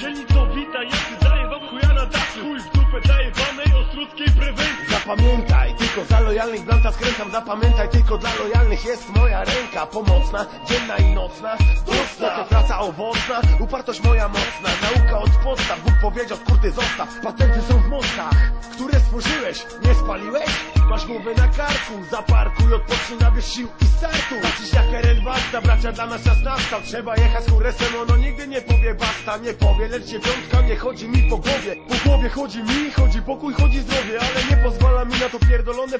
Dzielnicowita, jak daje wam chuja na dachu Chuj w dupę daje wanej ostruckiej prewencji Zapamiętaj, tylko dla lojalnych blanta skręcam. Zapamiętaj, tylko dla lojalnych jest moja ręka. Pomocna, dzienna i nocna. Docna, to praca owocna. Upartość moja mocna, nauka od podstaw. Bóg powiedział, kurty zostaw. Patenty są w mostach, które stworzyłeś? Nie spaliłeś? Masz głowę na karku. Zaparkuj, odpocznij, nabierz sił i startu. Patrzysz jak Eren Basta, bracia dla nas czas nastał. Trzeba jechać z huresem, ono nigdy nie powie basta. Nie powie, lecz dziewiątka nie chodzi mi po głowie. Po głowie chodzi mi, chodzi pokój, chodzi zdrowie Ale nie pozwala mi na to pierdolone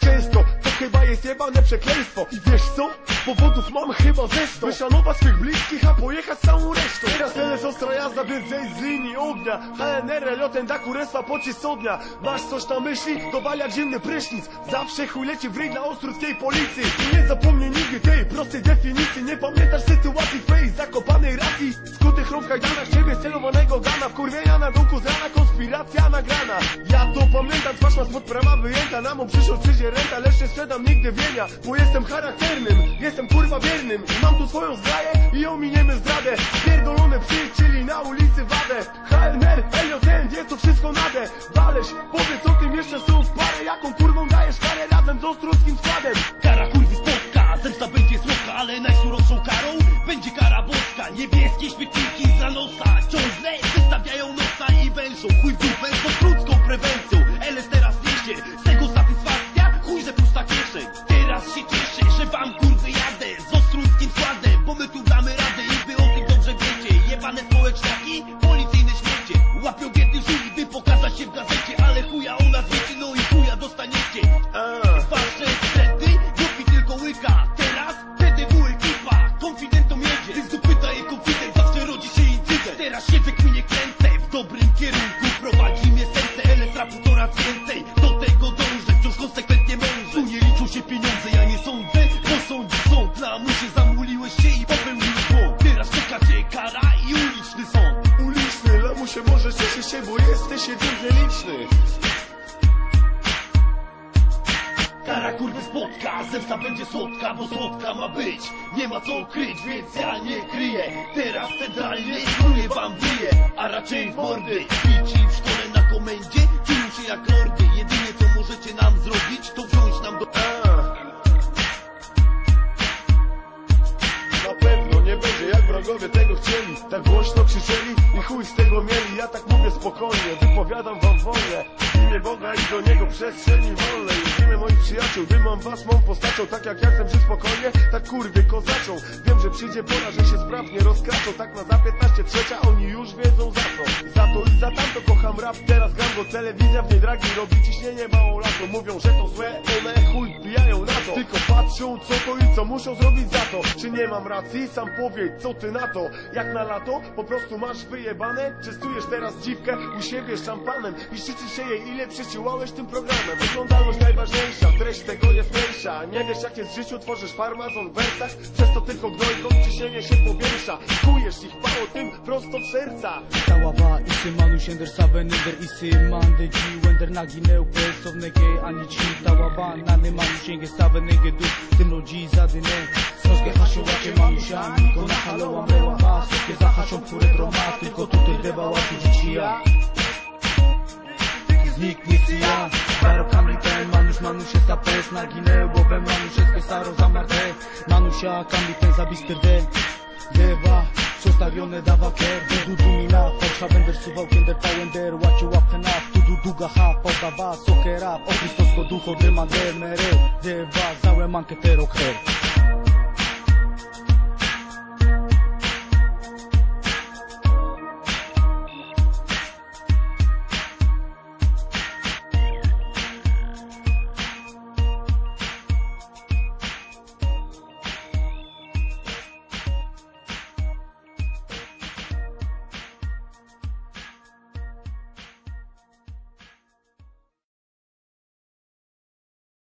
Często to chyba jest jebane przekleństwo. I wiesz co? Powodów mam chyba ze sto. Wyszanować swych bliskich, a pojechać całą resztą. Teraz tyle ostra jazda, więc zejdź z linii ognia. HNR, lotem da kurestwa pocisk ognia. Masz coś na myśli? To wal jak zimny prysznic. Zawsze chuj leci w ryj dla ostruckiej policji. I nie zapomnij nigdy tej prostej definicji. Nie pamiętasz sytuacji twojej zakopanej racji. Skutych rąk w kajdanach, ciebie celowanego gana. Wkurwienia na dołku z rana, konspiracja nagrana. Ja to pamiętam, ma spod prawa wyjęta Na mą przyszłość przyjdzie renta, lecz nie sprzedam nigdy wienia Bo jestem charakternym, jestem kurwa wiernym mam tu swoją zgraję i ominiemy zdradę Pierdolone przyjacieli na ulicy wadę HNR, LJN, wie to wszystko nadę Waleś, powiedz o tym jeszcze są parę Jaką kurwą dajesz karę razem z ostruckim składem Kara kurwy spotka, zemsta będzie słodka, ale najsurowszą karą będzie kara boska. Niebieskie śmietniki za nosa, wciąż źle wystawiają nosa i wężą. Chuj w dupę z ludzką prewencją. Liczą się pieniądze Ja nie sądzę Bo sądzi sąd. Na musie zamuliłeś się i popełniłeś błąd. Teraz czeka cię kara i uliczny sąd. Uliczny, lamusie może cieszy się, bo jesteś jedyny liczny. Kara kurwy spotka, zemsta będzie słodka, bo słodka ma być. Nie ma co kryć, więc ja nie kryję. Teraz centralnie kruję wam wyje A raczej w mordy. Bici w szkole na komendzie jak lordy. Jedynie co możecie nam zrobić To wziąć nam do... A. Na pewno nie będzie jak wrogowie tego chcieli. Tak głośno krzyczeli i chuj z tego mieli. Ja tak mówię spokojnie, wypowiadam wam wolę. W imię Boga i do Niego przestrzeni wolnej przyjaciół, wymam was mą postacią Tak jak ja chcę żyć spokojnie, tak kurwy kozaczą. Wiem, że przyjdzie pora, że się sprawnie rozkraczą Tak na za 15 trzecia, oni już wiedzą za co. Za to i za tamto kocham rap, teraz gram go Telewizja w niej dragi robi ciśnienie mało lato. Mówią, że to złe, one chuj wbijają na to. Tylko patrzą co to i co muszą zrobić za to. Czy nie mam racji? Sam powiedz, co ty na to? Jak na lato? Po prostu masz wyjebane? Czystujesz teraz dziwkę u siebie szampanem I życzysz się jej, ile przyciłałeś tym programem. Oglądalność najważniejsza, treść tego jest mniejsza Nie wiesz jak jest w życiu, tworzysz farmazon w wersach Przez to tylko gnojką ciśnienie się powiększa. Kujesz ich mało tym prosto w serca. Tałaba isi manush ender saben ender isi mande ji wender nagi ne upe sovnege ani chi Tałaba nane manush enge saben nege du tym rodzi zadyne Snosge hashu wacie manusha Niko na halowa mewa ma Snosge zahaszą które droma Tylko tutaj deba łatu dzicia Zniknie si ja Baro kamli ten manush manush jest apes Nagine łowem manush jest kesaro zamarte Manusha kamli ten zabisty de Lewa, przestawione dawa ker Du du mina, fałsza będę suwał kinder pałender Łacie łapkę na tu du duga ha Podawa, soke rap, o ducho Demander mere, deva, załe manketero her